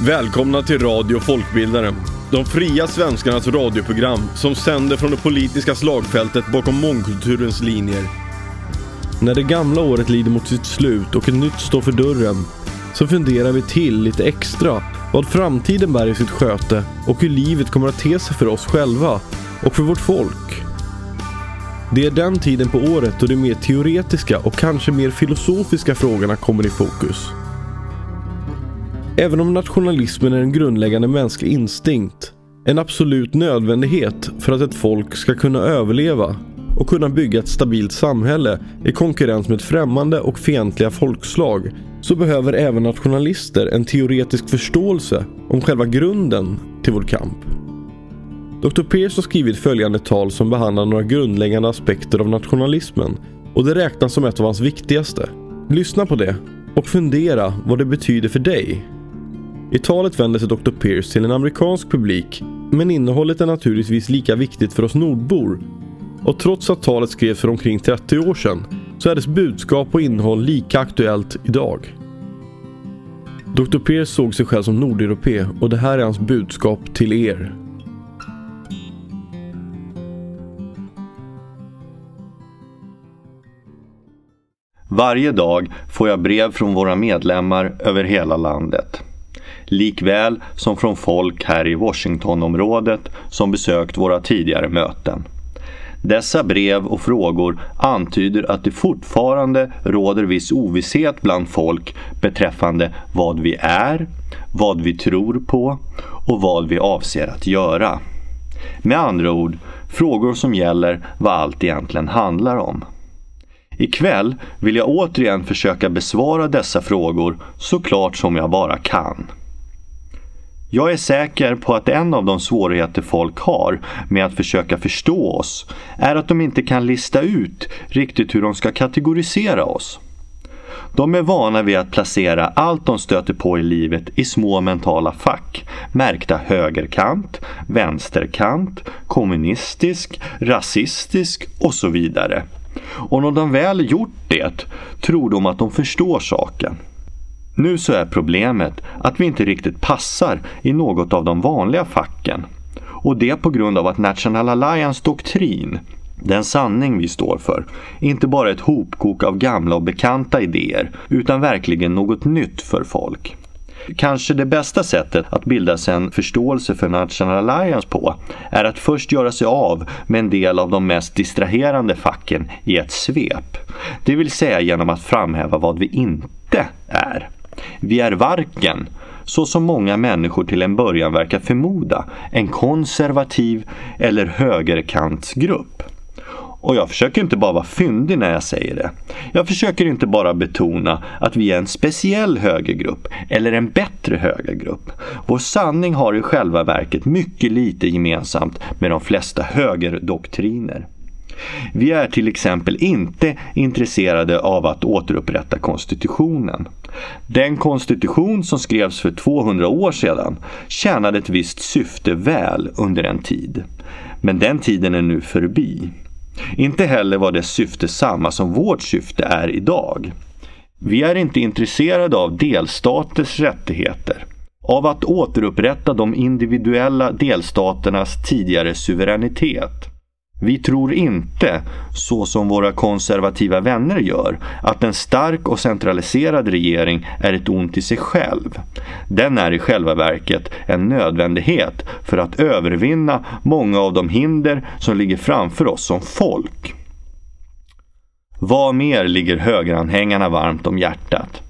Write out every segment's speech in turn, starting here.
Välkomna till Radio Folkbildaren. De fria svenskarnas radioprogram som sänder från det politiska slagfältet bakom mångkulturens linjer. När det gamla året lider mot sitt slut och ett nytt står för dörren så funderar vi till lite extra vad framtiden bär i sitt sköte och hur livet kommer att te sig för oss själva och för vårt folk. Det är den tiden på året då de mer teoretiska och kanske mer filosofiska frågorna kommer i fokus. Även om nationalismen är en grundläggande mänsklig instinkt, en absolut nödvändighet för att ett folk ska kunna överleva och kunna bygga ett stabilt samhälle i konkurrens med främmande och fientliga folkslag så behöver även nationalister en teoretisk förståelse om själva grunden till vår kamp. Dr. Pearce har skrivit följande tal som behandlar några grundläggande aspekter av nationalismen och det räknas som ett av hans viktigaste. Lyssna på det och fundera vad det betyder för dig. I talet vänder sig Dr. Pierce till en amerikansk publik men innehållet är naturligtvis lika viktigt för oss nordbor och trots att talet skrevs för omkring 30 år sedan så är dess budskap och innehåll lika aktuellt idag. Dr. Pierce såg sig själv som nordeuropé och det här är hans budskap till er. Varje dag får jag brev från våra medlemmar över hela landet. Likväl som från folk här i Washingtonområdet som besökt våra tidigare möten. Dessa brev och frågor antyder att det fortfarande råder viss ovisshet bland folk beträffande vad vi är, vad vi tror på och vad vi avser att göra. Med andra ord, frågor som gäller vad allt egentligen handlar om. Ikväll vill jag återigen försöka besvara dessa frågor så klart som jag bara kan. Jag är säker på att en av de svårigheter folk har med att försöka förstå oss är att de inte kan lista ut riktigt hur de ska kategorisera oss. De är vana vid att placera allt de stöter på i livet i små mentala fack märkta högerkant, vänsterkant, kommunistisk, rasistisk och så vidare. Och när de väl gjort det tror de att de förstår saken. Nu så är problemet att vi inte riktigt passar i något av de vanliga facken. Och det på grund av att National Alliance doktrin, den sanning vi står för, inte bara är ett hopkok av gamla och bekanta idéer utan verkligen något nytt för folk. Kanske det bästa sättet att bilda sig en förståelse för National Alliance på är att först göra sig av med en del av de mest distraherande facken i ett svep. Det vill säga genom att framhäva vad vi inte är. Vi är varken, så som många människor till en början verkar förmoda, en konservativ eller högerkantsgrupp. Och jag försöker inte bara vara fyndig när jag säger det. Jag försöker inte bara betona att vi är en speciell högergrupp eller en bättre högergrupp. Vår sanning har i själva verket mycket lite gemensamt med de flesta högerdoktriner. Vi är till exempel inte intresserade av att återupprätta konstitutionen. Den konstitution som skrevs för 200 år sedan tjänade ett visst syfte väl under en tid. Men den tiden är nu förbi. Inte heller var dess syfte samma som vårt syfte är idag. Vi är inte intresserade av delstaters rättigheter. Av att återupprätta de individuella delstaternas tidigare suveränitet. Vi tror inte, så som våra konservativa vänner gör, att en stark och centraliserad regering är ett ont i sig själv. Den är i själva verket en nödvändighet för att övervinna många av de hinder som ligger framför oss som folk. Vad mer ligger högeranhängarna varmt om hjärtat?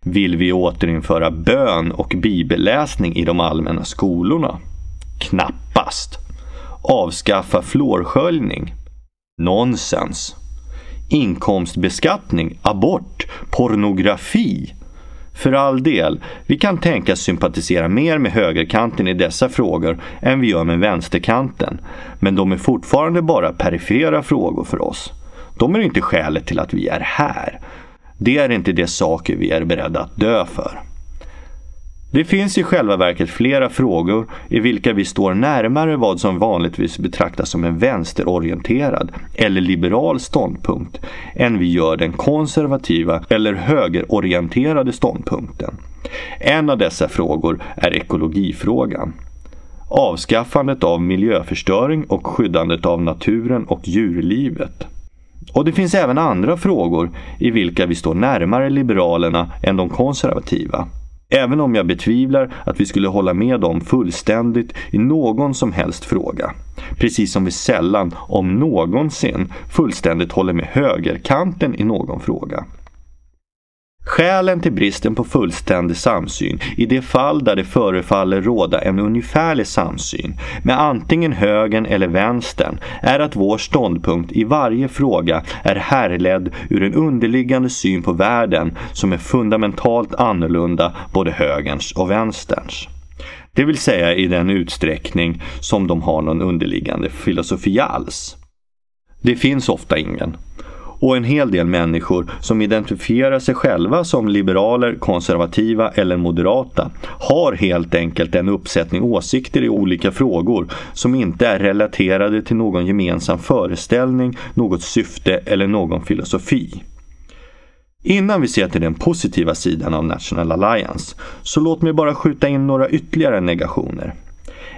Vill vi återinföra bön och bibelläsning i de allmänna skolorna? Knappast. Avskaffa fluorsköljning? Nonsens. Inkomstbeskattning, abort, pornografi? För all del, vi kan tänkas sympatisera mer med högerkanten i dessa frågor än vi gör med vänsterkanten. Men de är fortfarande bara perifera frågor för oss. De är inte skälet till att vi är här. Det är inte de saker vi är beredda att dö för. Det finns i själva verket flera frågor i vilka vi står närmare vad som vanligtvis betraktas som en vänsterorienterad eller liberal ståndpunkt än vi gör den konservativa eller högerorienterade ståndpunkten. En av dessa frågor är ekologifrågan. Avskaffandet av miljöförstöring och skyddandet av naturen och djurlivet. Och det finns även andra frågor i vilka vi står närmare liberalerna än de konservativa. Även om jag betvivlar att vi skulle hålla med dem fullständigt i någon som helst fråga. Precis som vi sällan, om någonsin, fullständigt håller med högerkanten i någon fråga. Skälen till bristen på fullständig samsyn i de fall där det förefaller råda en ungefärlig samsyn med antingen högern eller vänstern är att vår ståndpunkt i varje fråga är härledd ur en underliggande syn på världen som är fundamentalt annorlunda både högerns och vänsterns. Det vill säga i den utsträckning som de har någon underliggande filosofi alls. Det finns ofta ingen och en hel del människor som identifierar sig själva som liberaler, konservativa eller moderata har helt enkelt en uppsättning åsikter i olika frågor som inte är relaterade till någon gemensam föreställning, något syfte eller någon filosofi. Innan vi ser till den positiva sidan av National Alliance så låt mig bara skjuta in några ytterligare negationer.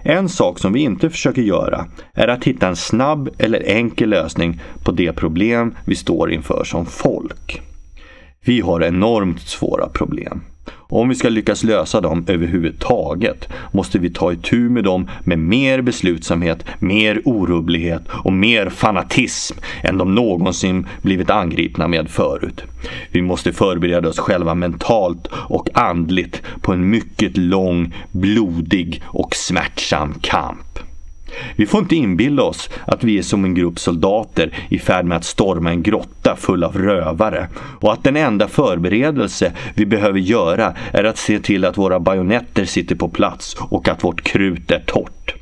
En sak som vi inte försöker göra är att hitta en snabb eller enkel lösning på det problem vi står inför som folk. Vi har enormt svåra problem. Om vi ska lyckas lösa dem överhuvudtaget måste vi ta itu med dem med mer beslutsamhet, mer orubblighet och mer fanatism än de någonsin blivit angripna med förut. Vi måste förbereda oss själva mentalt och andligt på en mycket lång, blodig och smärtsam kamp. Vi får inte inbilla oss att vi är som en grupp soldater i färd med att storma en grotta full av rövare och att den enda förberedelse vi behöver göra är att se till att våra bajonetter sitter på plats och att vårt krut är torrt.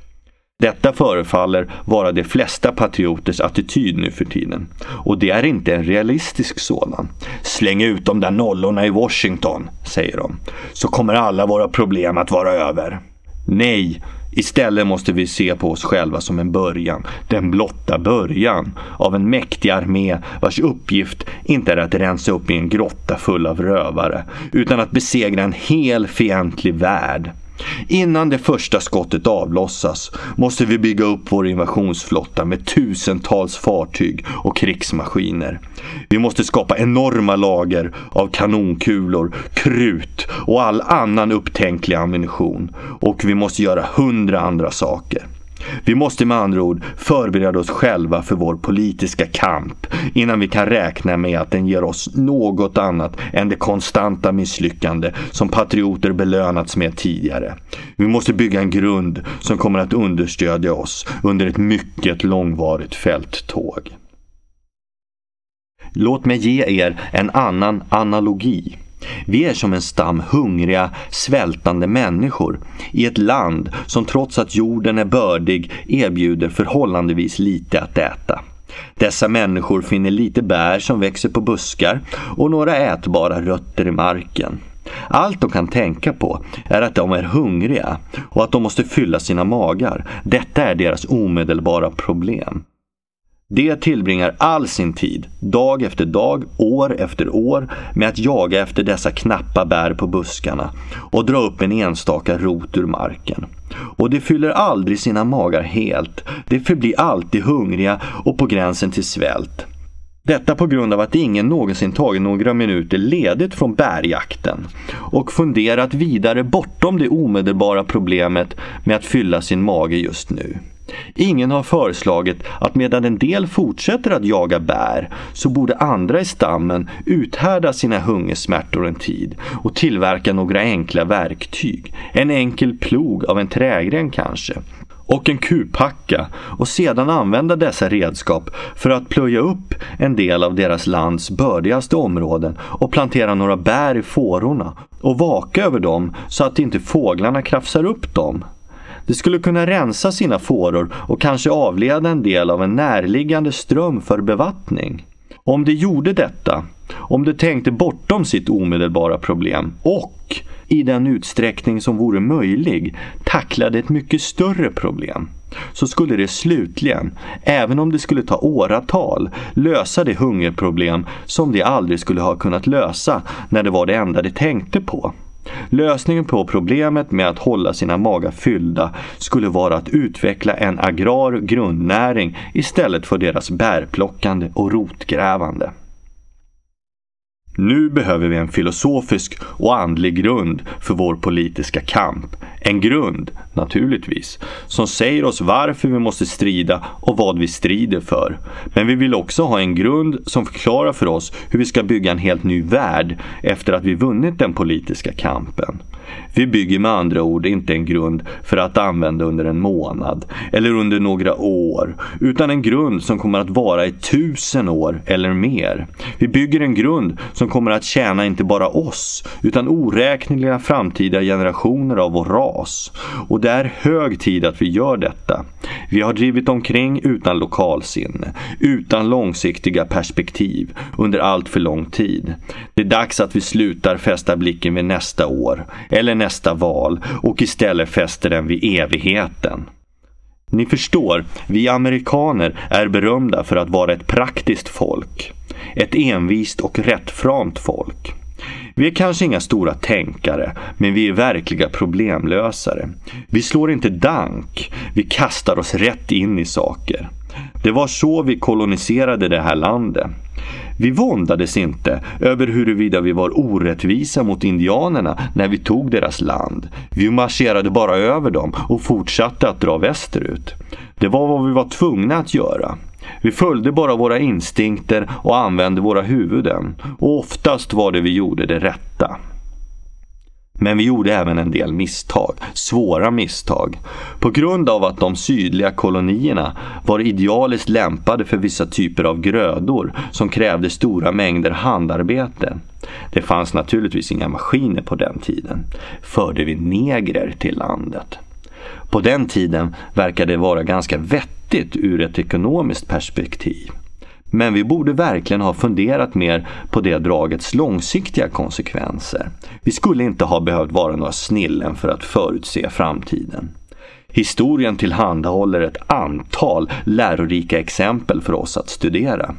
Detta förefaller vara de flesta patrioters attityd nu för tiden. Och det är inte en realistisk sådan. Släng ut de där nollorna i Washington, säger de, så kommer alla våra problem att vara över. Nej, Istället måste vi se på oss själva som en början, den blotta början av en mäktig armé vars uppgift inte är att rensa upp i en grotta full av rövare, utan att besegra en hel fientlig värld. Innan det första skottet avlossas måste vi bygga upp vår invasionsflotta med tusentals fartyg och krigsmaskiner. Vi måste skapa enorma lager av kanonkulor, krut och all annan upptänklig ammunition. Och vi måste göra hundra andra saker. Vi måste med andra ord förbereda oss själva för vår politiska kamp innan vi kan räkna med att den ger oss något annat än det konstanta misslyckande som patrioter belönats med tidigare. Vi måste bygga en grund som kommer att understödja oss under ett mycket långvarigt fälttåg. Låt mig ge er en annan analogi. Vi är som en stam hungriga, svältande människor i ett land som trots att jorden är bördig erbjuder förhållandevis lite att äta. Dessa människor finner lite bär som växer på buskar och några ätbara rötter i marken. Allt de kan tänka på är att de är hungriga och att de måste fylla sina magar. Detta är deras omedelbara problem. De tillbringar all sin tid, dag efter dag, år efter år, med att jaga efter dessa knappa bär på buskarna och dra upp en enstaka rot ur marken. Och de fyller aldrig sina magar helt. De förblir alltid hungriga och på gränsen till svält. Detta på grund av att ingen någonsin tagit några minuter ledigt från bärjakten och funderat vidare bortom det omedelbara problemet med att fylla sin mage just nu. Ingen har föreslagit att medan en del fortsätter att jaga bär så borde andra i stammen uthärda sina hungersmärtor en tid och tillverka några enkla verktyg. En enkel plog av en trägren kanske och en kupacka och sedan använda dessa redskap för att plöja upp en del av deras lands bördigaste områden och plantera några bär i fårorna och vaka över dem så att inte fåglarna krafsar upp dem. Det skulle kunna rensa sina fåror och kanske avleda en del av en närliggande ström för bevattning. Om det gjorde detta, om det tänkte bortom sitt omedelbara problem och i den utsträckning som vore möjlig tacklade ett mycket större problem så skulle det slutligen, även om det skulle ta åratal, lösa det hungerproblem som de aldrig skulle ha kunnat lösa när det var det enda de tänkte på. Lösningen på problemet med att hålla sina magar fyllda skulle vara att utveckla en agrar grundnäring istället för deras bärplockande och rotgrävande. Nu behöver vi en filosofisk och andlig grund för vår politiska kamp. En grund, naturligtvis, som säger oss varför vi måste strida och vad vi strider för. Men vi vill också ha en grund som förklarar för oss hur vi ska bygga en helt ny värld efter att vi vunnit den politiska kampen. Vi bygger med andra ord inte en grund för att använda under en månad eller under några år, utan en grund som kommer att vara i tusen år eller mer. Vi bygger en grund som kommer att tjäna inte bara oss, utan oräkneliga framtida generationer av vår ras. Och det är hög tid att vi gör detta. Vi har drivit omkring utan lokalsinne, utan långsiktiga perspektiv under allt för lång tid. Det är dags att vi slutar fästa blicken vid nästa år eller nästa val och istället fäster den vid evigheten. Ni förstår, vi amerikaner är berömda för att vara ett praktiskt folk. Ett envist och rättframt folk. Vi är kanske inga stora tänkare, men vi är verkliga problemlösare. Vi slår inte dank, vi kastar oss rätt in i saker. Det var så vi koloniserade det här landet. Vi våndades inte över huruvida vi var orättvisa mot indianerna när vi tog deras land. Vi marscherade bara över dem och fortsatte att dra västerut. Det var vad vi var tvungna att göra. Vi följde bara våra instinkter och använde våra huvuden. Och oftast var det vi gjorde det rätta. Men vi gjorde även en del misstag, svåra misstag. På grund av att de sydliga kolonierna var idealiskt lämpade för vissa typer av grödor som krävde stora mängder handarbete. Det fanns naturligtvis inga maskiner på den tiden. Förde vi negrer till landet. På den tiden verkade det vara ganska vettigt ur ett ekonomiskt perspektiv. Men vi borde verkligen ha funderat mer på det dragets långsiktiga konsekvenser. Vi skulle inte ha behövt vara några snillen för att förutse framtiden. Historien tillhandahåller ett antal lärorika exempel för oss att studera.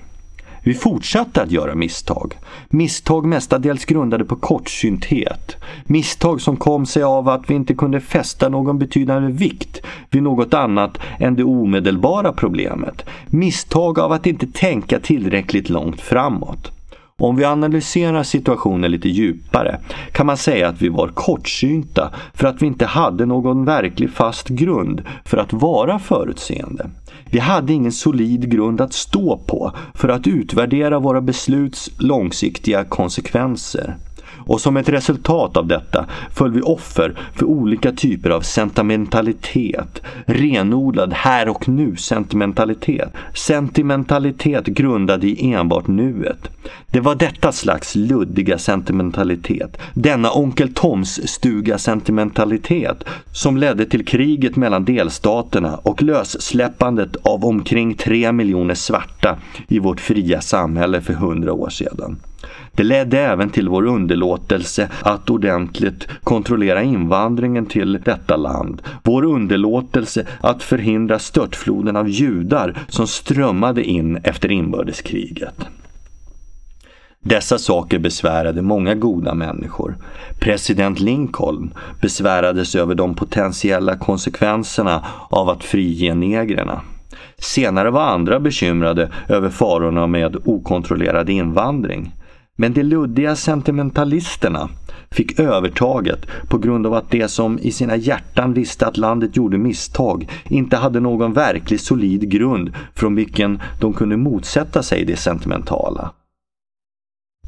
Vi fortsatte att göra misstag. Misstag mestadels grundade på kortsynthet. Misstag som kom sig av att vi inte kunde fästa någon betydande vikt vid något annat än det omedelbara problemet. Misstag av att inte tänka tillräckligt långt framåt. Om vi analyserar situationen lite djupare kan man säga att vi var kortsynta för att vi inte hade någon verklig fast grund för att vara förutseende. Vi hade ingen solid grund att stå på för att utvärdera våra besluts långsiktiga konsekvenser. Och som ett resultat av detta föll vi offer för olika typer av sentimentalitet. Renodlad här och nu sentimentalitet. Sentimentalitet grundad i enbart nuet. Det var detta slags luddiga sentimentalitet, denna onkel Toms stuga sentimentalitet som ledde till kriget mellan delstaterna och lössläppandet av omkring 3 miljoner svarta i vårt fria samhälle för hundra år sedan. Det ledde även till vår underlåtelse att ordentligt kontrollera invandringen till detta land. Vår underlåtelse att förhindra störtfloden av judar som strömmade in efter inbördeskriget. Dessa saker besvärade många goda människor. President Lincoln besvärades över de potentiella konsekvenserna av att frige negrerna. Senare var andra bekymrade över farorna med okontrollerad invandring. Men de luddiga sentimentalisterna fick övertaget på grund av att de som i sina hjärtan visste att landet gjorde misstag inte hade någon verklig solid grund från vilken de kunde motsätta sig det sentimentala.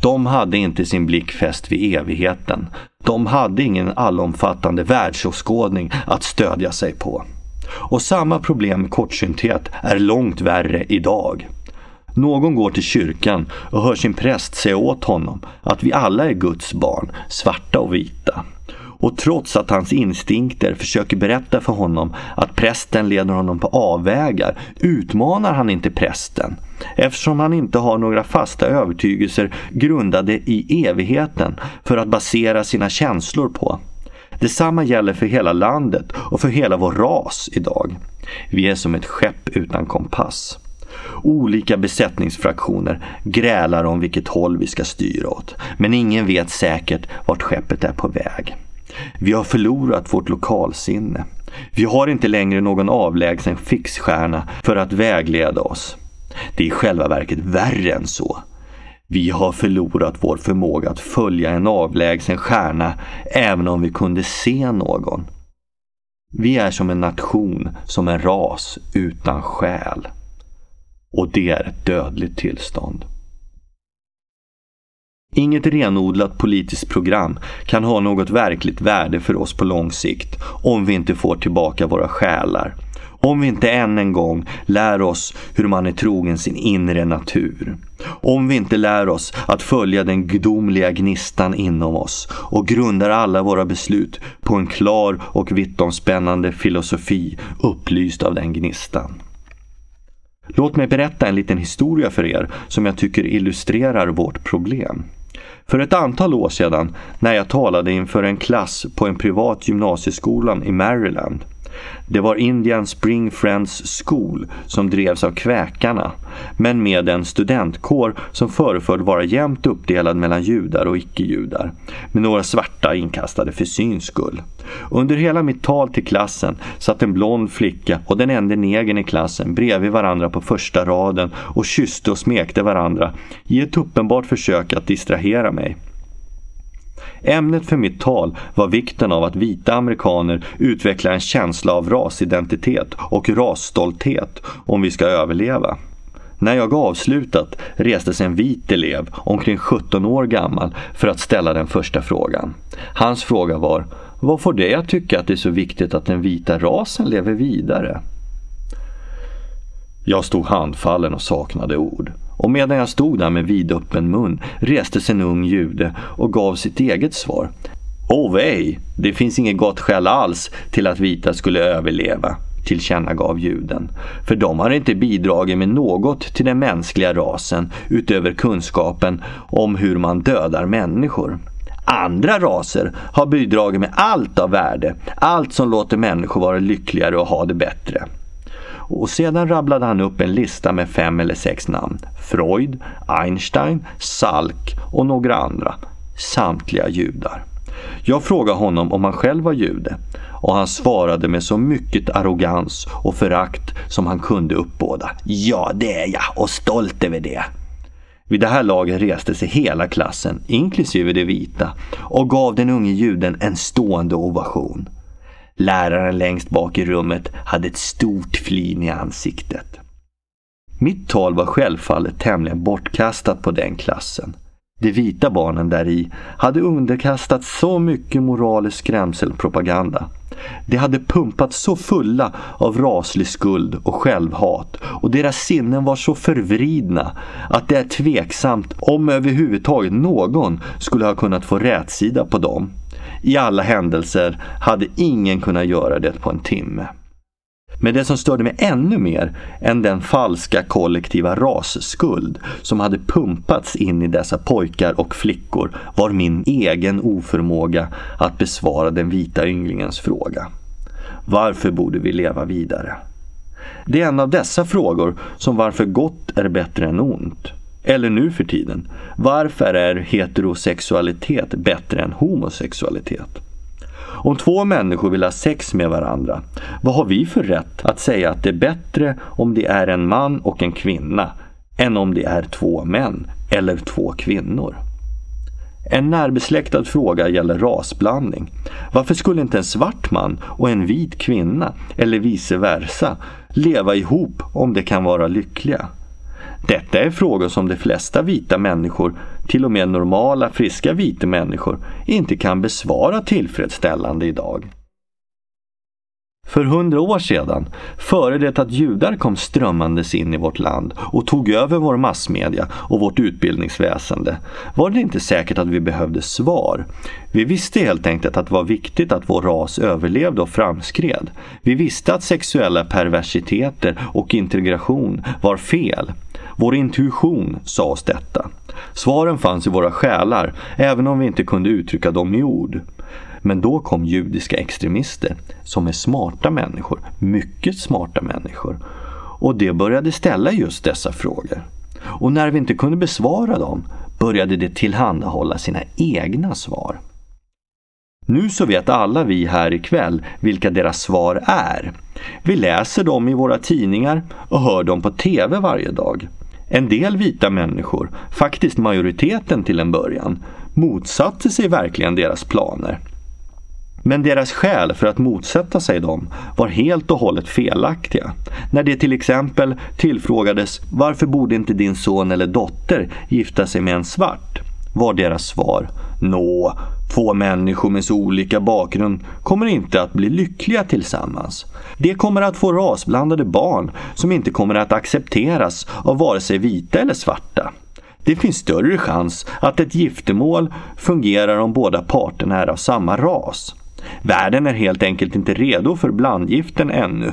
De hade inte sin blick fäst vid evigheten. De hade ingen allomfattande världsåskådning att stödja sig på. Och samma problem med kortsynthet är långt värre idag. Någon går till kyrkan och hör sin präst säga åt honom att vi alla är Guds barn, svarta och vita. Och trots att hans instinkter försöker berätta för honom att prästen leder honom på avvägar utmanar han inte prästen eftersom han inte har några fasta övertygelser grundade i evigheten för att basera sina känslor på. Detsamma gäller för hela landet och för hela vår ras idag. Vi är som ett skepp utan kompass. Olika besättningsfraktioner grälar om vilket håll vi ska styra åt. Men ingen vet säkert vart skeppet är på väg. Vi har förlorat vårt lokalsinne. Vi har inte längre någon avlägsen fixstjärna för att vägleda oss. Det är i själva verket värre än så. Vi har förlorat vår förmåga att följa en avlägsen stjärna även om vi kunde se någon. Vi är som en nation, som en ras utan själ. Och det är ett dödligt tillstånd. Inget renodlat politiskt program kan ha något verkligt värde för oss på lång sikt om vi inte får tillbaka våra själar. Om vi inte än en gång lär oss hur man är trogen sin inre natur. Om vi inte lär oss att följa den gudomliga gnistan inom oss och grundar alla våra beslut på en klar och vittomspännande filosofi upplyst av den gnistan. Låt mig berätta en liten historia för er som jag tycker illustrerar vårt problem. För ett antal år sedan när jag talade inför en klass på en privat gymnasieskola i Maryland det var Indian Spring Friends School som drevs av kväkarna, men med en studentkår som föreföll vara jämnt uppdelad mellan judar och icke-judar, med några svarta inkastade för syns skull. Under hela mitt tal till klassen satt en blond flicka och den enda negern i klassen bredvid varandra på första raden och kysste och smekte varandra i ett uppenbart försök att distrahera mig. Ämnet för mitt tal var vikten av att vita amerikaner utvecklar en känsla av rasidentitet och rasstolthet om vi ska överleva. När jag avslutat reste sig en vit elev, omkring 17 år gammal, för att ställa den första frågan. Hans fråga var Vad får dig att tycka att det är så viktigt att den vita rasen lever vidare? Jag stod handfallen och saknade ord. Och medan jag stod där med vidöppen mun reste sig en ung jude och gav sitt eget svar. Ovej, vej, det finns inget gott skäl alls till att vita skulle överleva, tillkännagav juden. För de har inte bidragit med något till den mänskliga rasen utöver kunskapen om hur man dödar människor. Andra raser har bidragit med allt av värde, allt som låter människor vara lyckligare och ha det bättre. Och sedan rabblade han upp en lista med fem eller sex namn. Freud, Einstein, Salk och några andra. Samtliga judar. Jag frågade honom om han själv var jude och han svarade med så mycket arrogans och förakt som han kunde uppbåda. Ja, det är jag och stolt över det. Vid det här laget reste sig hela klassen, inklusive de vita, och gav den unge juden en stående ovation. Läraren längst bak i rummet hade ett stort flin i ansiktet. Mitt tal var självfallet tämligen bortkastat på den klassen. De vita barnen där i hade underkastats så mycket moralisk skrämselpropaganda. De hade pumpats så fulla av raslig skuld och självhat och deras sinnen var så förvridna att det är tveksamt om överhuvudtaget någon skulle ha kunnat få rätsida på dem. I alla händelser hade ingen kunnat göra det på en timme. Men det som störde mig ännu mer än den falska kollektiva rasskuld som hade pumpats in i dessa pojkar och flickor var min egen oförmåga att besvara den vita ynglingens fråga. Varför borde vi leva vidare? Det är en av dessa frågor som varför gott är bättre än ont. Eller nu för tiden, varför är heterosexualitet bättre än homosexualitet? Om två människor vill ha sex med varandra, vad har vi för rätt att säga att det är bättre om det är en man och en kvinna än om det är två män eller två kvinnor? En närbesläktad fråga gäller rasblandning. Varför skulle inte en svart man och en vit kvinna, eller vice versa, leva ihop om de kan vara lyckliga? Detta är frågor som de flesta vita människor, till och med normala friska vita människor, inte kan besvara tillfredsställande idag. För hundra år sedan, före det att judar kom strömmandes in i vårt land och tog över vår massmedia och vårt utbildningsväsende, var det inte säkert att vi behövde svar. Vi visste helt enkelt att det var viktigt att vår ras överlevde och framskred. Vi visste att sexuella perversiteter och integration var fel. Vår intuition sa oss detta. Svaren fanns i våra själar, även om vi inte kunde uttrycka dem i ord. Men då kom judiska extremister som är smarta människor, mycket smarta människor. och det började ställa just dessa frågor. Och när vi inte kunde besvara dem började de tillhandahålla sina egna svar. Nu så vet alla vi här ikväll vilka deras svar är. Vi läser dem i våra tidningar och hör dem på TV varje dag. En del vita människor, faktiskt majoriteten till en början, motsatte sig verkligen deras planer. Men deras skäl för att motsätta sig dem var helt och hållet felaktiga. När det till exempel tillfrågades varför borde inte din son eller dotter gifta sig med en svart? Var deras svar Nå, två människor med så olika bakgrund kommer inte att bli lyckliga tillsammans. De kommer att få rasblandade barn som inte kommer att accepteras av vare sig vita eller svarta. Det finns större chans att ett giftermål fungerar om båda parterna är av samma ras. Världen är helt enkelt inte redo för blandgiften ännu.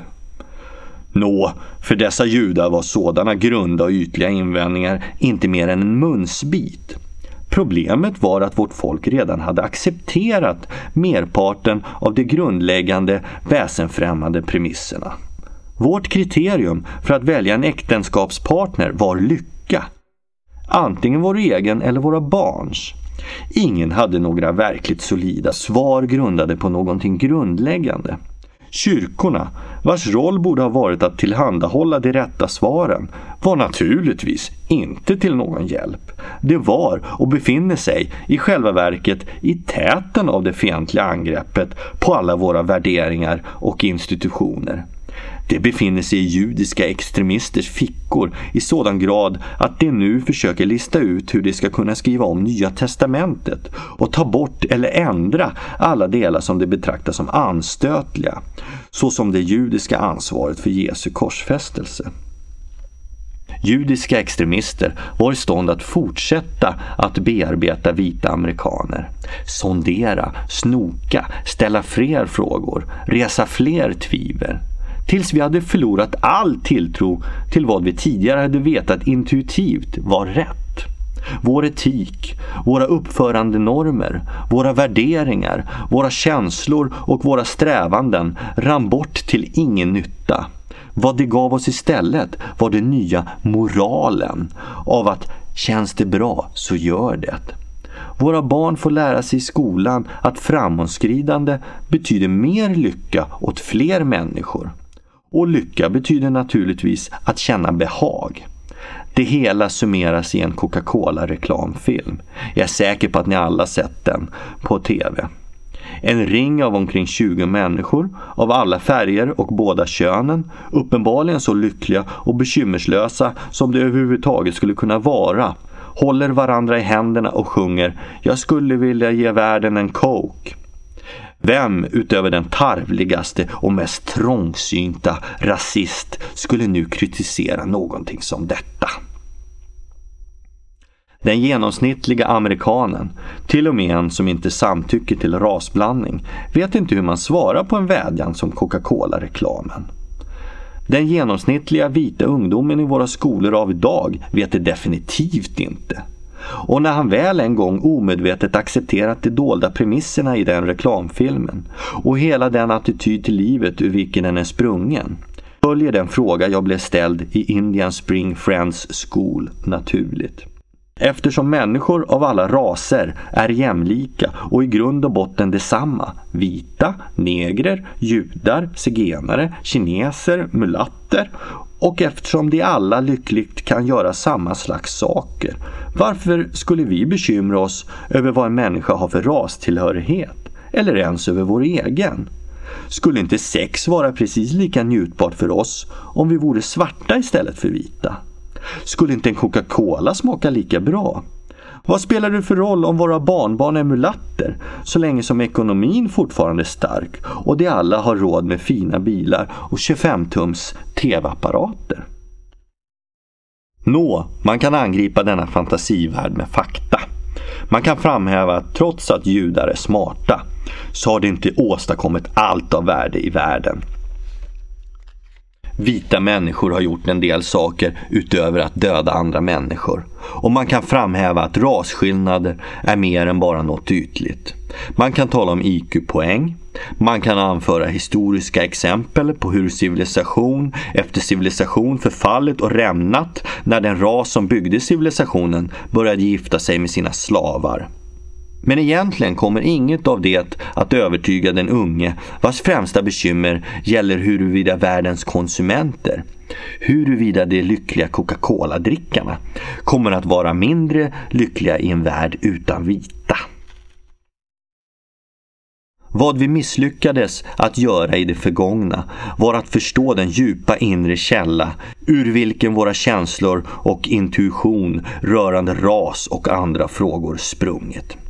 Nå, för dessa judar var sådana grunda och ytliga invändningar inte mer än en munsbit. Problemet var att vårt folk redan hade accepterat merparten av de grundläggande väsenfrämmande premisserna. Vårt kriterium för att välja en äktenskapspartner var lycka. Antingen vår egen eller våra barns. Ingen hade några verkligt solida svar grundade på någonting grundläggande. Kyrkorna, vars roll borde ha varit att tillhandahålla de rätta svaren, var naturligtvis inte till någon hjälp. Det var och befinner sig i själva verket i täten av det fientliga angreppet på alla våra värderingar och institutioner. Det befinner sig i judiska extremisters fickor i sådan grad att de nu försöker lista ut hur de ska kunna skriva om Nya Testamentet och ta bort eller ändra alla delar som de betraktar som anstötliga, såsom det judiska ansvaret för Jesu korsfästelse. Judiska extremister var i stånd att fortsätta att bearbeta vita amerikaner. Sondera, snoka, ställa fler frågor, resa fler tvivel tills vi hade förlorat all tilltro till vad vi tidigare hade vetat intuitivt var rätt. Vår etik, våra uppförandenormer, våra värderingar, våra känslor och våra strävanden rann bort till ingen nytta. Vad det gav oss istället var den nya moralen av att känns det bra så gör det. Våra barn får lära sig i skolan att framåtskridande betyder mer lycka åt fler människor. Och lycka betyder naturligtvis att känna behag. Det hela summeras i en Coca-Cola reklamfilm. Jag är säker på att ni alla sett den på TV. En ring av omkring 20 människor av alla färger och båda könen, uppenbarligen så lyckliga och bekymmerslösa som det överhuvudtaget skulle kunna vara, håller varandra i händerna och sjunger “Jag skulle vilja ge världen en Coke”. Vem utöver den tarvligaste och mest trångsynta rasist skulle nu kritisera någonting som detta? Den genomsnittliga amerikanen, till och med en som inte samtycker till rasblandning, vet inte hur man svarar på en vädjan som Coca-Cola-reklamen. Den genomsnittliga vita ungdomen i våra skolor av idag vet det definitivt inte. Och när han väl en gång omedvetet accepterat de dolda premisserna i den reklamfilmen och hela den attityd till livet ur vilken den är sprungen följer den fråga jag blev ställd i Indian Spring Friends School naturligt. Eftersom människor av alla raser är jämlika och i grund och botten detsamma. Vita, negrer, judar, zigenare, kineser, mulatter och eftersom de alla lyckligt kan göra samma slags saker. Varför skulle vi bekymra oss över vad en människa har för rastillhörighet? Eller ens över vår egen? Skulle inte sex vara precis lika njutbart för oss om vi vore svarta istället för vita? Skulle inte en Coca-Cola smaka lika bra? Vad spelar det för roll om våra barnbarn är mulatter så länge som ekonomin fortfarande är stark och de alla har råd med fina bilar och 25-tums TV-apparater? Nå, man kan angripa denna fantasivärld med fakta. Man kan framhäva att trots att judar är smarta så har de inte åstadkommit allt av värde i världen. Vita människor har gjort en del saker utöver att döda andra människor. Och man kan framhäva att rasskillnader är mer än bara något ytligt. Man kan tala om IQ-poäng. Man kan anföra historiska exempel på hur civilisation efter civilisation förfallit och rämnat när den ras som byggde civilisationen började gifta sig med sina slavar. Men egentligen kommer inget av det att övertyga den unge vars främsta bekymmer gäller huruvida världens konsumenter, huruvida de lyckliga Coca-Cola-drickarna kommer att vara mindre lyckliga i en värld utan vita. Vad vi misslyckades att göra i det förgångna var att förstå den djupa inre källa ur vilken våra känslor och intuition rörande ras och andra frågor sprungit.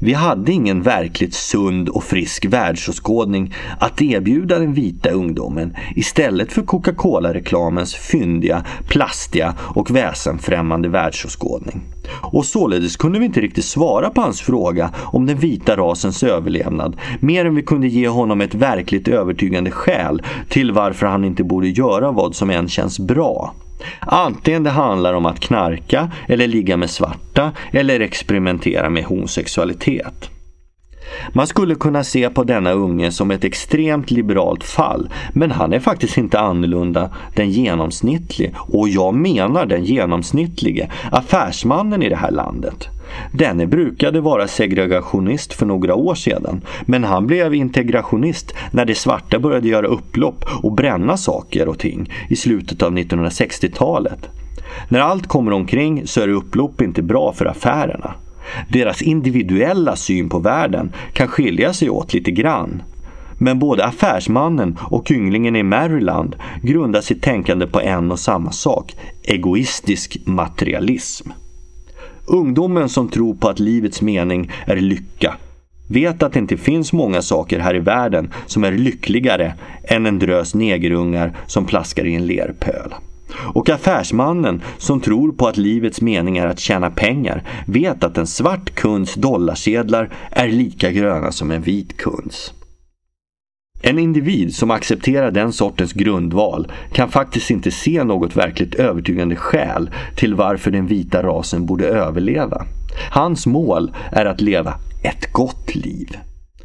Vi hade ingen verkligt sund och frisk världsåskådning att erbjuda den vita ungdomen istället för Coca-Cola-reklamens fyndiga, plastiga och väsenfrämmande världsåskådning. Och således kunde vi inte riktigt svara på hans fråga om den vita rasens överlevnad mer än vi kunde ge honom ett verkligt övertygande skäl till varför han inte borde göra vad som än känns bra. Antingen det handlar om att knarka eller ligga med svarta eller experimentera med homosexualitet. Man skulle kunna se på denna unge som ett extremt liberalt fall, men han är faktiskt inte annorlunda den genomsnittlige, och jag menar den genomsnittlige, affärsmannen i det här landet. Denne brukade vara segregationist för några år sedan, men han blev integrationist när de svarta började göra upplopp och bränna saker och ting i slutet av 1960-talet. När allt kommer omkring så är upplopp inte bra för affärerna. Deras individuella syn på världen kan skilja sig åt lite grann. Men både affärsmannen och ynglingen i Maryland grundar sitt tänkande på en och samma sak, egoistisk materialism. Ungdomen som tror på att livets mening är lycka vet att det inte finns många saker här i världen som är lyckligare än en drös negerungar som plaskar i en lerpöl. Och affärsmannen som tror på att livets mening är att tjäna pengar vet att en svart kunds dollarsedlar är lika gröna som en vit kunds. En individ som accepterar den sortens grundval kan faktiskt inte se något verkligt övertygande skäl till varför den vita rasen borde överleva. Hans mål är att leva ett gott liv.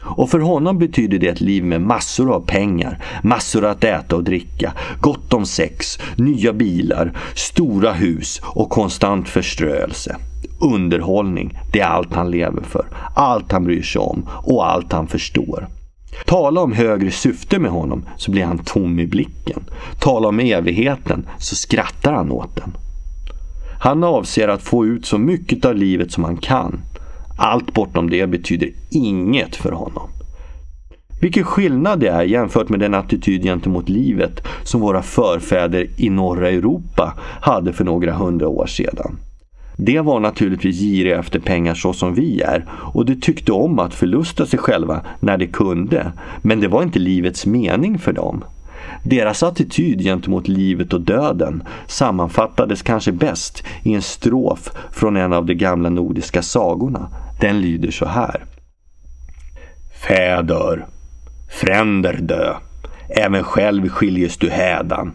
Och för honom betyder det ett liv med massor av pengar, massor att äta och dricka, gott om sex, nya bilar, stora hus och konstant förströelse. Underhållning, det är allt han lever för, allt han bryr sig om och allt han förstår. Tala om högre syfte med honom så blir han tom i blicken. Tala om evigheten så skrattar han åt den. Han avser att få ut så mycket av livet som han kan. Allt bortom det betyder inget för honom. Vilken skillnad det är jämfört med den attityd gentemot livet som våra förfäder i norra Europa hade för några hundra år sedan. Det var naturligtvis giriga efter pengar så som vi är och de tyckte om att förlusta sig själva när de kunde. Men det var inte livets mening för dem. Deras attityd gentemot livet och döden sammanfattades kanske bäst i en strof från en av de gamla nordiska sagorna. Den lyder så här. Fäder, fränder dö, även själv skiljes du hädan.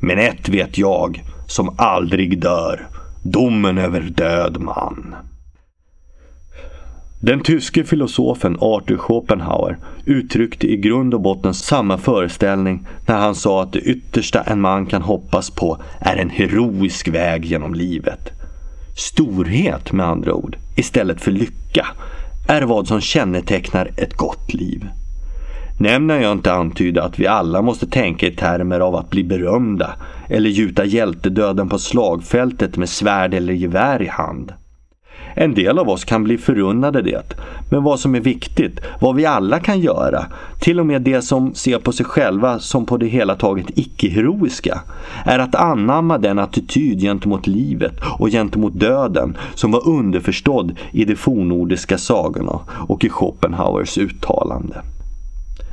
Men ett vet jag, som aldrig dör, Domen över död man. Den tyske filosofen Arthur Schopenhauer uttryckte i grund och botten samma föreställning när han sa att det yttersta en man kan hoppas på är en heroisk väg genom livet. Storhet med andra ord, istället för lycka, är vad som kännetecknar ett gott liv. Nämner jag inte antyda att vi alla måste tänka i termer av att bli berömda eller gjuta hjältedöden på slagfältet med svärd eller gevär i hand. En del av oss kan bli förunnade det. Men vad som är viktigt, vad vi alla kan göra, till och med det som ser på sig själva som på det hela taget icke-heroiska, är att anamma den attityd gentemot livet och gentemot döden som var underförstådd i de fornordiska sagorna och i Schopenhauers uttalande.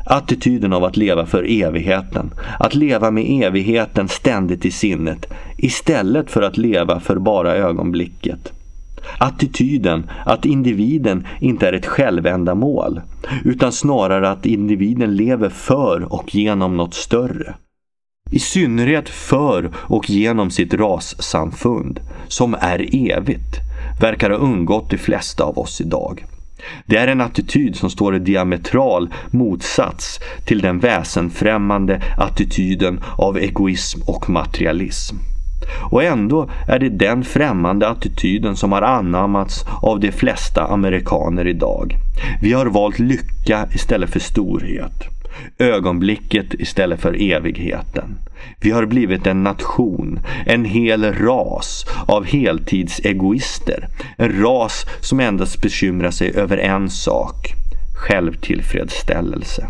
Attityden av att leva för evigheten. Att leva med evigheten ständigt i sinnet. Istället för att leva för bara ögonblicket. Attityden att individen inte är ett självändamål. Utan snarare att individen lever för och genom något större. I synnerhet för och genom sitt rassamfund, som är evigt, verkar ha undgått de flesta av oss idag. Det är en attityd som står i diametral motsats till den väsenfrämmande attityden av egoism och materialism. Och ändå är det den främmande attityden som har anammats av de flesta amerikaner idag. Vi har valt lycka istället för storhet. Ögonblicket istället för evigheten. Vi har blivit en nation, en hel ras av heltidsegoister. En ras som endast bekymrar sig över en sak, självtillfredsställelse.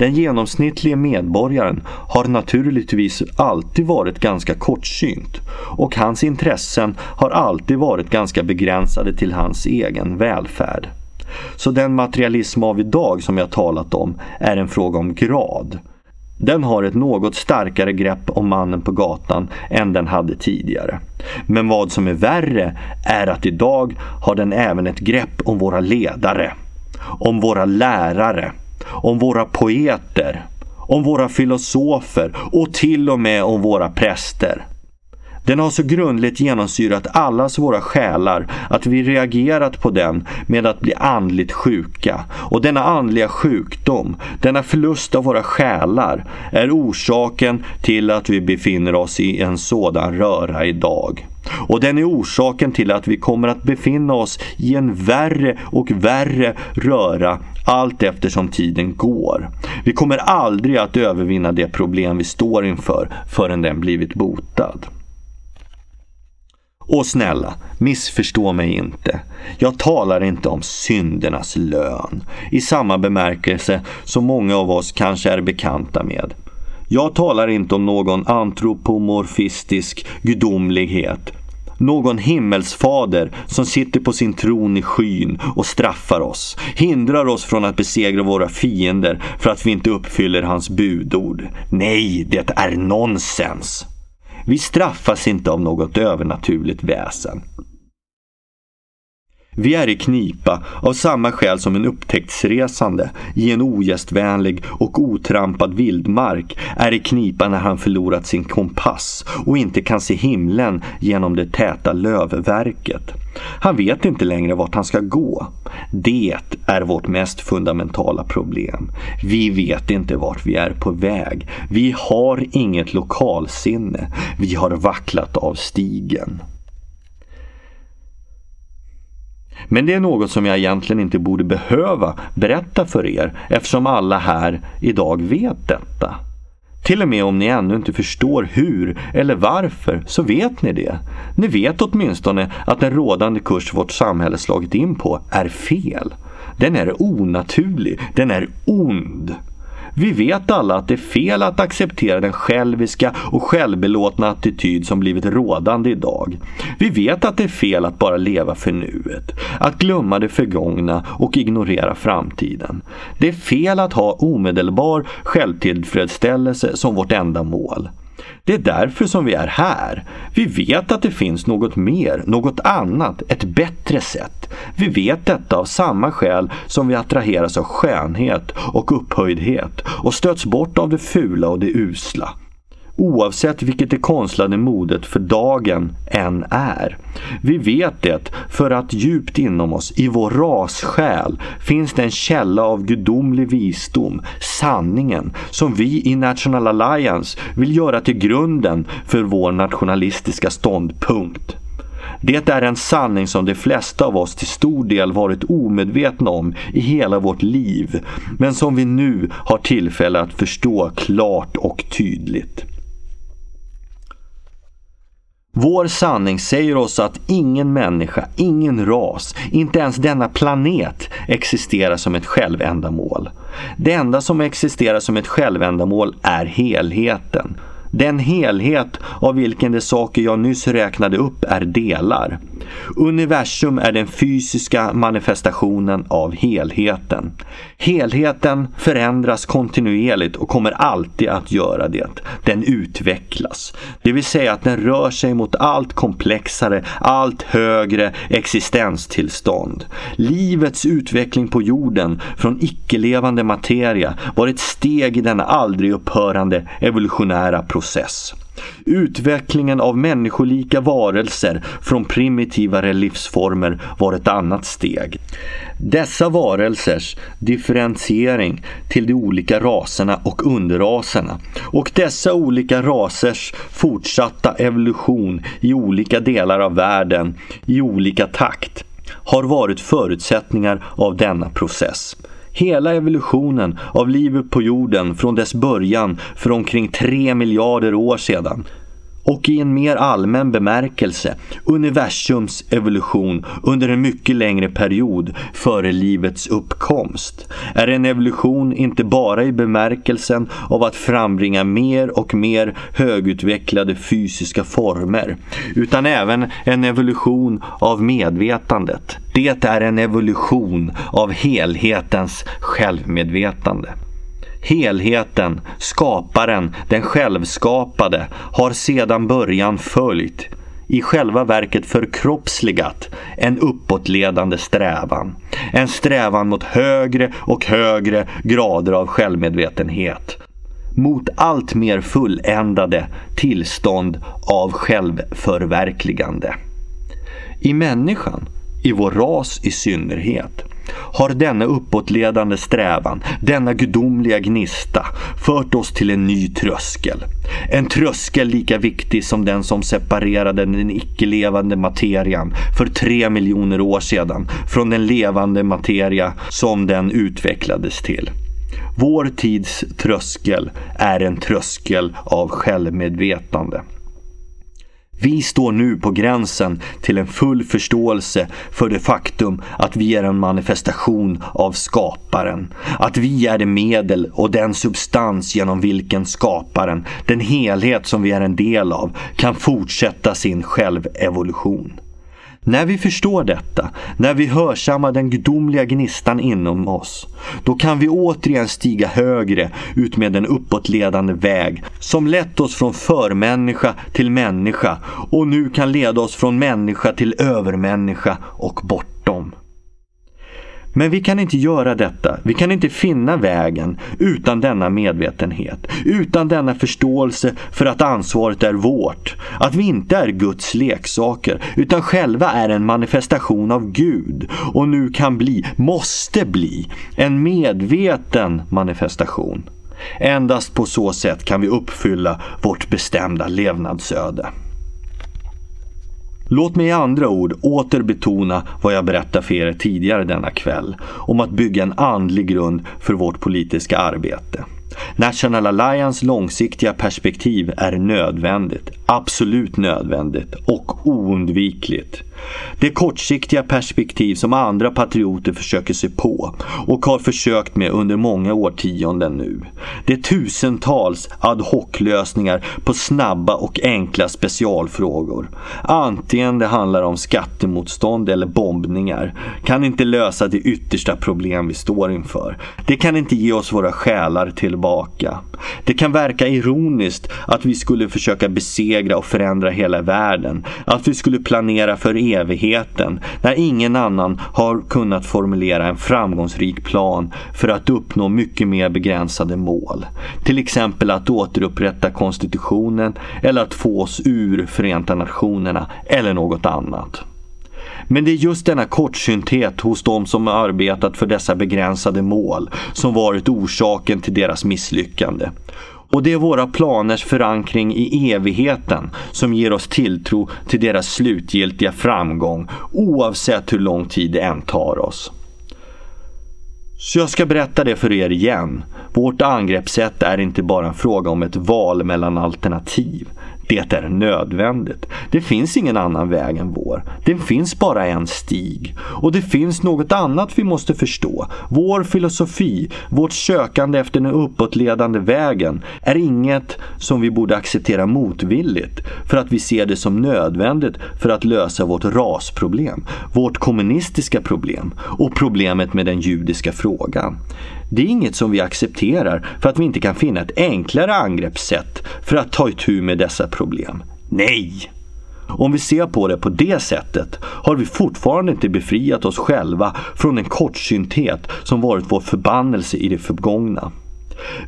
Den genomsnittlige medborgaren har naturligtvis alltid varit ganska kortsynt och hans intressen har alltid varit ganska begränsade till hans egen välfärd. Så den materialism av idag som jag talat om är en fråga om grad. Den har ett något starkare grepp om mannen på gatan än den hade tidigare. Men vad som är värre är att idag har den även ett grepp om våra ledare, om våra lärare, om våra poeter, om våra filosofer och till och med om våra präster. Den har så grundligt genomsyrat allas våra själar att vi reagerat på den med att bli andligt sjuka. Och denna andliga sjukdom, denna förlust av våra själar, är orsaken till att vi befinner oss i en sådan röra idag. Och den är orsaken till att vi kommer att befinna oss i en värre och värre röra allt eftersom tiden går. Vi kommer aldrig att övervinna det problem vi står inför förrän den blivit botad. Och snälla, missförstå mig inte. Jag talar inte om syndernas lön i samma bemärkelse som många av oss kanske är bekanta med. Jag talar inte om någon antropomorfistisk gudomlighet. Någon himmelsfader som sitter på sin tron i skyn och straffar oss. Hindrar oss från att besegra våra fiender för att vi inte uppfyller hans budord. Nej, det är nonsens. Vi straffas inte av något övernaturligt väsen. Vi är i knipa av samma skäl som en upptäcktsresande i en ogästvänlig och otrampad vildmark är i knipa när han förlorat sin kompass och inte kan se himlen genom det täta lövverket. Han vet inte längre vart han ska gå. Det är vårt mest fundamentala problem. Vi vet inte vart vi är på väg. Vi har inget lokalsinne. Vi har vacklat av stigen. Men det är något som jag egentligen inte borde behöva berätta för er eftersom alla här idag vet detta. Till och med om ni ännu inte förstår hur eller varför så vet ni det. Ni vet åtminstone att den rådande kurs vårt samhälle slagit in på är fel. Den är onaturlig, den är ond. Vi vet alla att det är fel att acceptera den själviska och självbelåtna attityd som blivit rådande idag. Vi vet att det är fel att bara leva för nuet, att glömma det förgångna och ignorera framtiden. Det är fel att ha omedelbar självtillfredsställelse som vårt enda mål. Det är därför som vi är här. Vi vet att det finns något mer, något annat, ett bättre sätt. Vi vet detta av samma skäl som vi attraheras av skönhet och upphöjdhet och stöts bort av det fula och det usla oavsett vilket det konstlade modet för dagen än är. Vi vet det för att djupt inom oss, i vår rassjäl, finns det en källa av gudomlig visdom, sanningen, som vi i National Alliance vill göra till grunden för vår nationalistiska ståndpunkt. Det är en sanning som de flesta av oss till stor del varit omedvetna om i hela vårt liv, men som vi nu har tillfälle att förstå klart och tydligt. Vår sanning säger oss att ingen människa, ingen ras, inte ens denna planet existerar som ett självändamål. Det enda som existerar som ett självändamål är helheten. Den helhet av vilken de saker jag nyss räknade upp är delar. Universum är den fysiska manifestationen av helheten. Helheten förändras kontinuerligt och kommer alltid att göra det. Den utvecklas. Det vill säga att den rör sig mot allt komplexare, allt högre existenstillstånd. Livets utveckling på jorden från icke-levande materia var ett steg i denna aldrig upphörande evolutionära process. Utvecklingen av människolika varelser från primitivare livsformer var ett annat steg. Dessa varelsers differentiering till de olika raserna och underraserna och dessa olika rasers fortsatta evolution i olika delar av världen i olika takt har varit förutsättningar av denna process. Hela evolutionen av livet på jorden från dess början för omkring 3 miljarder år sedan och i en mer allmän bemärkelse universums evolution under en mycket längre period före livets uppkomst är en evolution inte bara i bemärkelsen av att frambringa mer och mer högutvecklade fysiska former utan även en evolution av medvetandet. Det är en evolution av helhetens självmedvetande. Helheten, skaparen, den självskapade har sedan början följt, i själva verket förkroppsligat, en uppåtledande strävan. En strävan mot högre och högre grader av självmedvetenhet. Mot allt mer fulländade tillstånd av självförverkligande. I människan, i vår ras i synnerhet, har denna uppåtledande strävan, denna gudomliga gnista, fört oss till en ny tröskel. En tröskel lika viktig som den som separerade den icke-levande materian för tre miljoner år sedan från den levande materia som den utvecklades till. Vår tids tröskel är en tröskel av självmedvetande. Vi står nu på gränsen till en full förståelse för det faktum att vi är en manifestation av skaparen. Att vi är det medel och den substans genom vilken skaparen, den helhet som vi är en del av, kan fortsätta sin självevolution. När vi förstår detta, när vi hörsammar den gudomliga gnistan inom oss, då kan vi återigen stiga högre ut med en uppåtledande väg som lett oss från förmänniska till människa och nu kan leda oss från människa till övermänniska och bortom. Men vi kan inte göra detta. Vi kan inte finna vägen utan denna medvetenhet. Utan denna förståelse för att ansvaret är vårt. Att vi inte är Guds leksaker utan själva är en manifestation av Gud och nu kan bli, måste bli, en medveten manifestation. Endast på så sätt kan vi uppfylla vårt bestämda levnadsöde. Låt mig i andra ord åter betona vad jag berättade för er tidigare denna kväll om att bygga en andlig grund för vårt politiska arbete. National Alliance långsiktiga perspektiv är nödvändigt, absolut nödvändigt och oundvikligt. Det kortsiktiga perspektiv som andra patrioter försöker sig på och har försökt med under många årtionden nu. Det är tusentals ad hoc-lösningar på snabba och enkla specialfrågor. Antingen det handlar om skattemotstånd eller bombningar kan inte lösa det yttersta problem vi står inför. Det kan inte ge oss våra själar tillbaka. Det kan verka ironiskt att vi skulle försöka besegra och förändra hela världen. Att vi skulle planera för evigheten när ingen annan har kunnat formulera en framgångsrik plan för att uppnå mycket mer begränsade mål. Till exempel att återupprätta konstitutionen eller att få oss ur Förenta Nationerna eller något annat. Men det är just denna kortsynthet hos de som har arbetat för dessa begränsade mål som varit orsaken till deras misslyckande. Och det är våra planers förankring i evigheten som ger oss tilltro till deras slutgiltiga framgång oavsett hur lång tid det än tar oss. Så jag ska berätta det för er igen. Vårt angreppssätt är inte bara en fråga om ett val mellan alternativ. Det är nödvändigt. Det finns ingen annan väg än vår. Det finns bara en stig. Och det finns något annat vi måste förstå. Vår filosofi, vårt sökande efter den uppåtledande vägen är inget som vi borde acceptera motvilligt för att vi ser det som nödvändigt för att lösa vårt rasproblem, vårt kommunistiska problem och problemet med den judiska frågan. Det är inget som vi accepterar för att vi inte kan finna ett enklare angreppssätt för att ta itu med dessa problem. Nej! Om vi ser på det på det sättet har vi fortfarande inte befriat oss själva från den kortsynthet som varit vår förbannelse i det förgångna.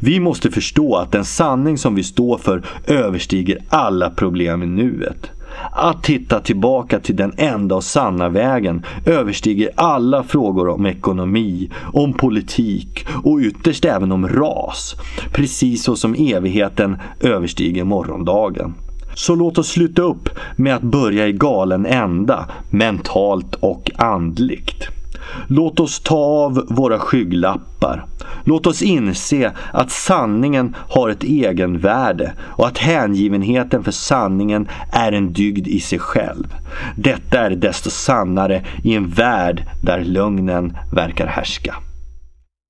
Vi måste förstå att den sanning som vi står för överstiger alla problem i nuet. Att titta tillbaka till den enda och sanna vägen överstiger alla frågor om ekonomi, om politik och ytterst även om ras. Precis så som evigheten överstiger morgondagen. Så låt oss sluta upp med att börja i galen ända, mentalt och andligt. Låt oss ta av våra skygglappar. Låt oss inse att sanningen har ett egenvärde och att hängivenheten för sanningen är en dygd i sig själv. Detta är desto sannare i en värld där lögnen verkar härska.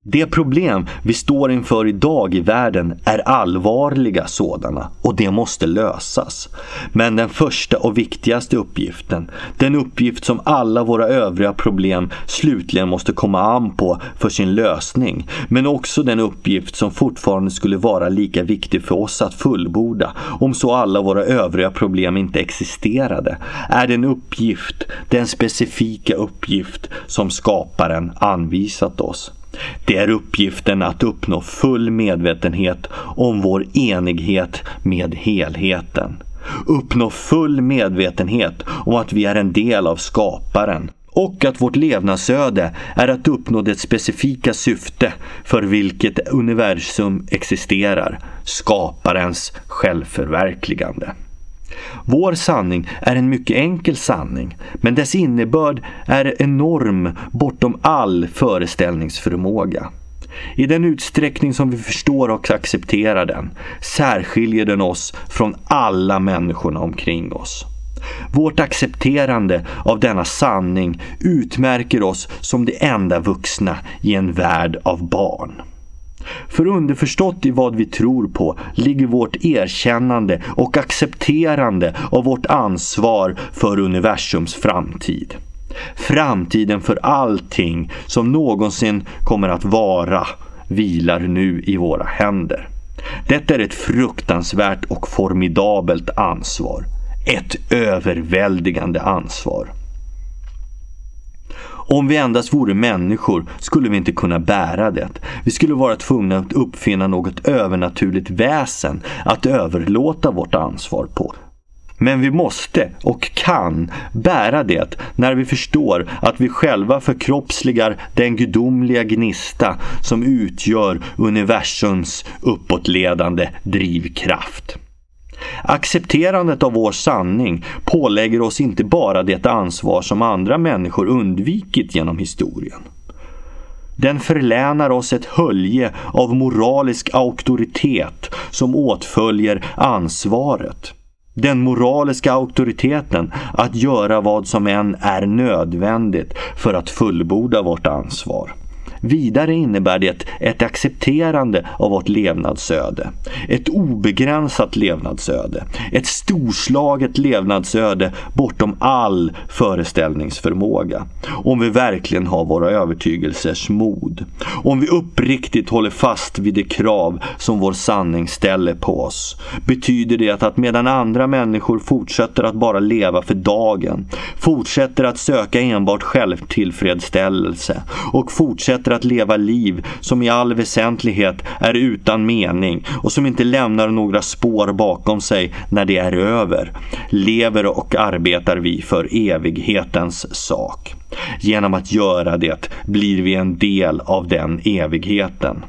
De problem vi står inför idag i världen är allvarliga sådana och det måste lösas. Men den första och viktigaste uppgiften, den uppgift som alla våra övriga problem slutligen måste komma an på för sin lösning, men också den uppgift som fortfarande skulle vara lika viktig för oss att fullborda om så alla våra övriga problem inte existerade, är den uppgift, den specifika uppgift som skaparen anvisat oss. Det är uppgiften att uppnå full medvetenhet om vår enighet med helheten. Uppnå full medvetenhet om att vi är en del av skaparen och att vårt levnadsöde är att uppnå det specifika syfte för vilket universum existerar, skaparens självförverkligande. Vår sanning är en mycket enkel sanning, men dess innebörd är enorm bortom all föreställningsförmåga. I den utsträckning som vi förstår och accepterar den särskiljer den oss från alla människorna omkring oss. Vårt accepterande av denna sanning utmärker oss som de enda vuxna i en värld av barn. För underförstått i vad vi tror på ligger vårt erkännande och accepterande av vårt ansvar för universums framtid. Framtiden för allting som någonsin kommer att vara vilar nu i våra händer. Detta är ett fruktansvärt och formidabelt ansvar. Ett överväldigande ansvar. Om vi endast vore människor skulle vi inte kunna bära det. Vi skulle vara tvungna att uppfinna något övernaturligt väsen att överlåta vårt ansvar på. Men vi måste och kan bära det när vi förstår att vi själva förkroppsligar den gudomliga gnista som utgör universums uppåtledande drivkraft. Accepterandet av vår sanning pålägger oss inte bara det ansvar som andra människor undvikit genom historien. Den förlänar oss ett hölje av moralisk auktoritet som åtföljer ansvaret. Den moraliska auktoriteten att göra vad som än är nödvändigt för att fullborda vårt ansvar. Vidare innebär det ett accepterande av vårt levnadsöde. Ett obegränsat levnadsöde. Ett storslaget levnadsöde bortom all föreställningsförmåga. Om vi verkligen har våra övertygelsers mod. Om vi uppriktigt håller fast vid de krav som vår sanning ställer på oss. Betyder det att medan andra människor fortsätter att bara leva för dagen, fortsätter att söka enbart självtillfredsställelse och fortsätter att leva liv som i all väsentlighet är utan mening och som inte lämnar några spår bakom sig när det är över, lever och arbetar vi för evighetens sak. Genom att göra det blir vi en del av den evigheten.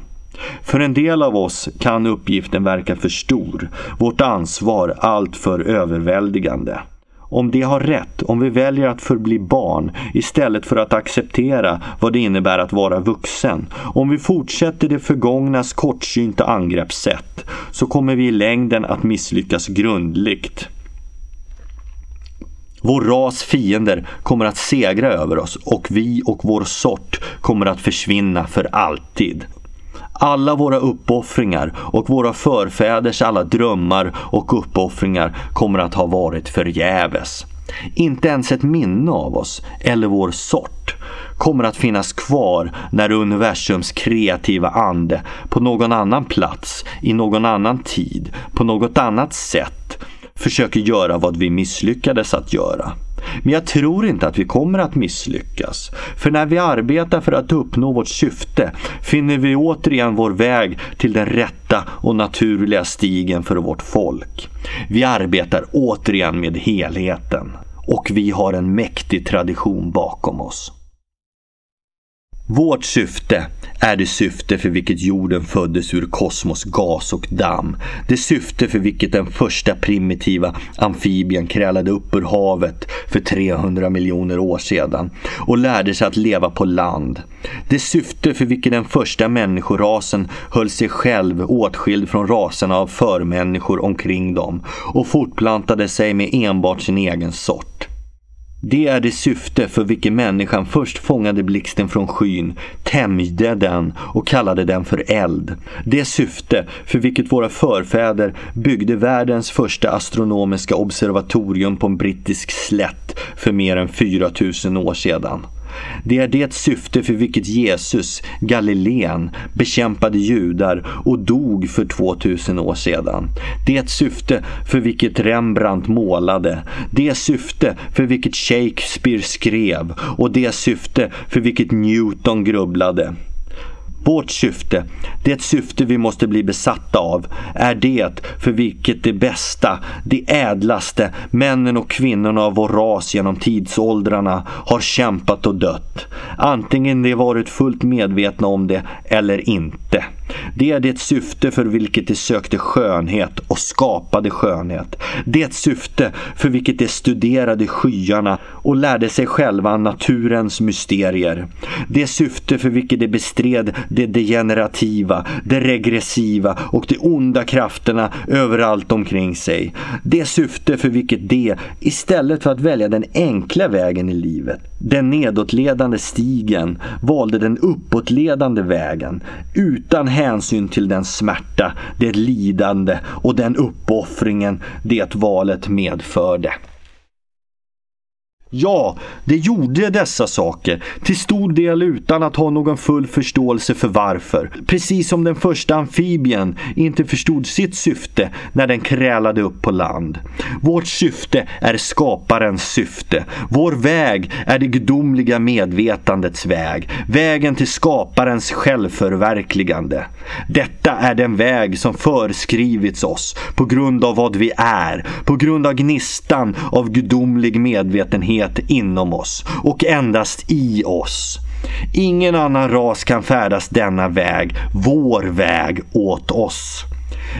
För en del av oss kan uppgiften verka för stor, vårt ansvar alltför överväldigande om det har rätt, om vi väljer att förbli barn istället för att acceptera vad det innebär att vara vuxen. Om vi fortsätter det förgångnas kortsynta angreppssätt så kommer vi i längden att misslyckas grundligt. Vår ras fiender kommer att segra över oss och vi och vår sort kommer att försvinna för alltid. Alla våra uppoffringar och våra förfäders alla drömmar och uppoffringar kommer att ha varit förgäves. Inte ens ett minne av oss, eller vår sort, kommer att finnas kvar när universums kreativa ande på någon annan plats, i någon annan tid, på något annat sätt försöker göra vad vi misslyckades att göra. Men jag tror inte att vi kommer att misslyckas. För när vi arbetar för att uppnå vårt syfte finner vi återigen vår väg till den rätta och naturliga stigen för vårt folk. Vi arbetar återigen med helheten. Och vi har en mäktig tradition bakom oss. Vårt syfte är det syfte för vilket jorden föddes ur kosmos gas och damm. Det syfte för vilket den första primitiva amfibien krälade upp ur havet för 300 miljoner år sedan och lärde sig att leva på land. Det syfte för vilket den första människorasen höll sig själv åtskild från raserna av förmänniskor omkring dem och fortplantade sig med enbart sin egen sort. Det är det syfte för vilket människan först fångade blixten från skyn, tämjde den och kallade den för eld. Det syfte för vilket våra förfäder byggde världens första astronomiska observatorium på en brittisk slätt för mer än 4000 år sedan. Det är det syfte för vilket Jesus, Galileen, bekämpade judar och dog för 2000 år sedan. Det syfte för vilket Rembrandt målade. Det syfte för vilket Shakespeare skrev och det syfte för vilket Newton grubblade. Vårt syfte, det syfte vi måste bli besatta av, är det för vilket det bästa, det ädlaste, männen och kvinnorna av vår ras genom tidsåldrarna har kämpat och dött. Antingen de varit fullt medvetna om det eller inte. Det är det syfte för vilket de sökte skönhet och skapade skönhet. Det syfte för vilket de studerade skyarna och lärde sig själva naturens mysterier. Det syfte för vilket de bestred det degenerativa, det regressiva och de onda krafterna överallt omkring sig. Det syfte för vilket de, istället för att välja den enkla vägen i livet, den nedåtledande stigen, valde den uppåtledande vägen. Utan hänsyn till den smärta, det lidande och den uppoffringen det valet medförde. Ja, det gjorde dessa saker, till stor del utan att ha någon full förståelse för varför. Precis som den första amfibien inte förstod sitt syfte när den krälade upp på land. Vårt syfte är skaparens syfte. Vår väg är det gudomliga medvetandets väg. Vägen till skaparens självförverkligande. Detta är den väg som föreskrivits oss på grund av vad vi är, på grund av gnistan av gudomlig medvetenhet evighet inom oss och endast i oss. Ingen annan ras kan färdas denna väg, vår väg, åt oss.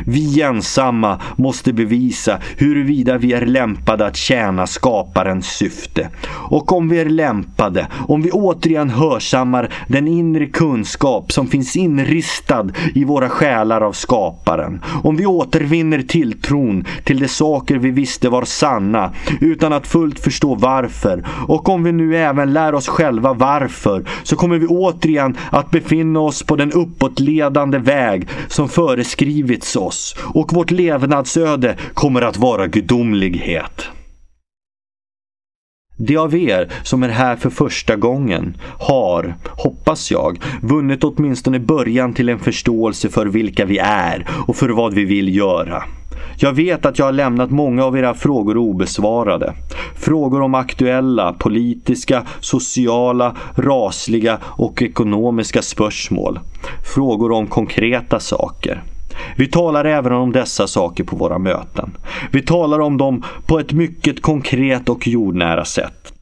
Vi ensamma måste bevisa huruvida vi är lämpade att tjäna skaparens syfte. Och om vi är lämpade, om vi återigen hörsammar den inre kunskap som finns inristad i våra själar av skaparen. Om vi återvinner tilltron till de saker vi visste var sanna utan att fullt förstå varför. Och om vi nu även lär oss själva varför så kommer vi återigen att befinna oss på den uppåtledande väg som föreskrivits oss och vårt levnadsöde kommer att vara gudomlighet. De av er som är här för första gången har, hoppas jag, vunnit åtminstone början till en förståelse för vilka vi är och för vad vi vill göra. Jag vet att jag har lämnat många av era frågor obesvarade. Frågor om aktuella, politiska, sociala, rasliga och ekonomiska spörsmål. Frågor om konkreta saker. Vi talar även om dessa saker på våra möten. Vi talar om dem på ett mycket konkret och jordnära sätt.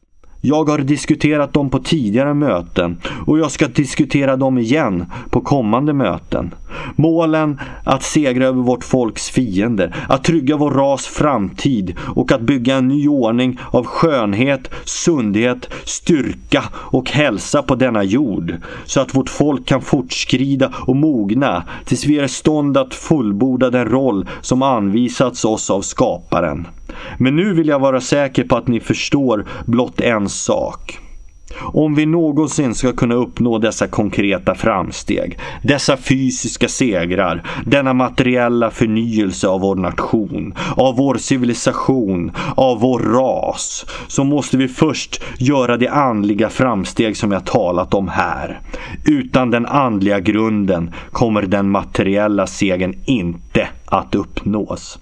Jag har diskuterat dem på tidigare möten och jag ska diskutera dem igen på kommande möten. Målen att segra över vårt folks fiender, att trygga vår ras framtid och att bygga en ny ordning av skönhet, sundhet, styrka och hälsa på denna jord. Så att vårt folk kan fortskrida och mogna tills vi är i stånd att fullborda den roll som anvisats oss av skaparen. Men nu vill jag vara säker på att ni förstår blott en sak. Om vi någonsin ska kunna uppnå dessa konkreta framsteg, dessa fysiska segrar, denna materiella förnyelse av vår nation, av vår civilisation, av vår ras, så måste vi först göra de andliga framsteg som jag talat om här. Utan den andliga grunden kommer den materiella segern inte att uppnås.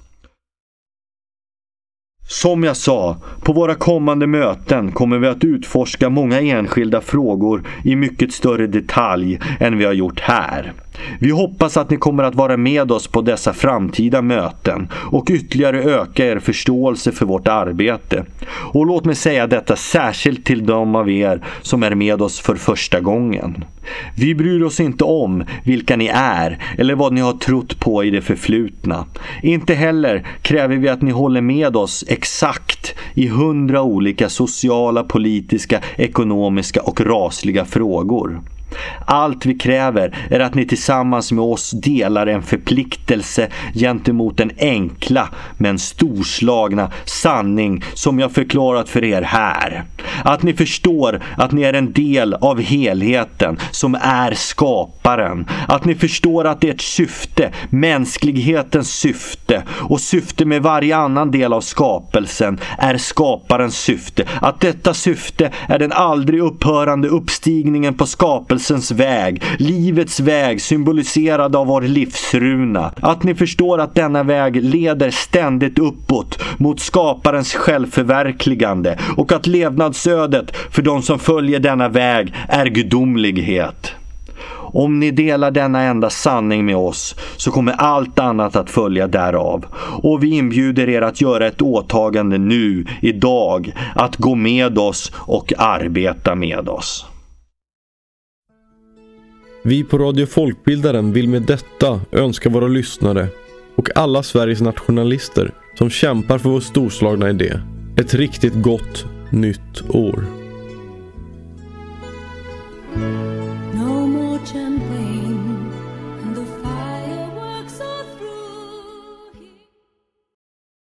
Som jag sa, på våra kommande möten kommer vi att utforska många enskilda frågor i mycket större detalj än vi har gjort här. Vi hoppas att ni kommer att vara med oss på dessa framtida möten och ytterligare öka er förståelse för vårt arbete. Och låt mig säga detta särskilt till de av er som är med oss för första gången. Vi bryr oss inte om vilka ni är eller vad ni har trott på i det förflutna. Inte heller kräver vi att ni håller med oss exakt i hundra olika sociala, politiska, ekonomiska och rasliga frågor. Allt vi kräver är att ni tillsammans med oss delar en förpliktelse gentemot den enkla men storslagna sanning som jag förklarat för er här. Att ni förstår att ni är en del av helheten som är skaparen. Att ni förstår att ert syfte, mänsklighetens syfte och syfte med varje annan del av skapelsen är skaparens syfte. Att detta syfte är den aldrig upphörande uppstigningen på skapelsen frälsens väg. Livets väg symboliserad av vår livsruna. Att ni förstår att denna väg leder ständigt uppåt mot skaparens självförverkligande och att levnadsödet för de som följer denna väg är gudomlighet. Om ni delar denna enda sanning med oss så kommer allt annat att följa därav. Och vi inbjuder er att göra ett åtagande nu, idag, att gå med oss och arbeta med oss. Vi på Radio Folkbildaren vill med detta önska våra lyssnare och alla Sveriges nationalister som kämpar för vår storslagna idé ett riktigt gott nytt år.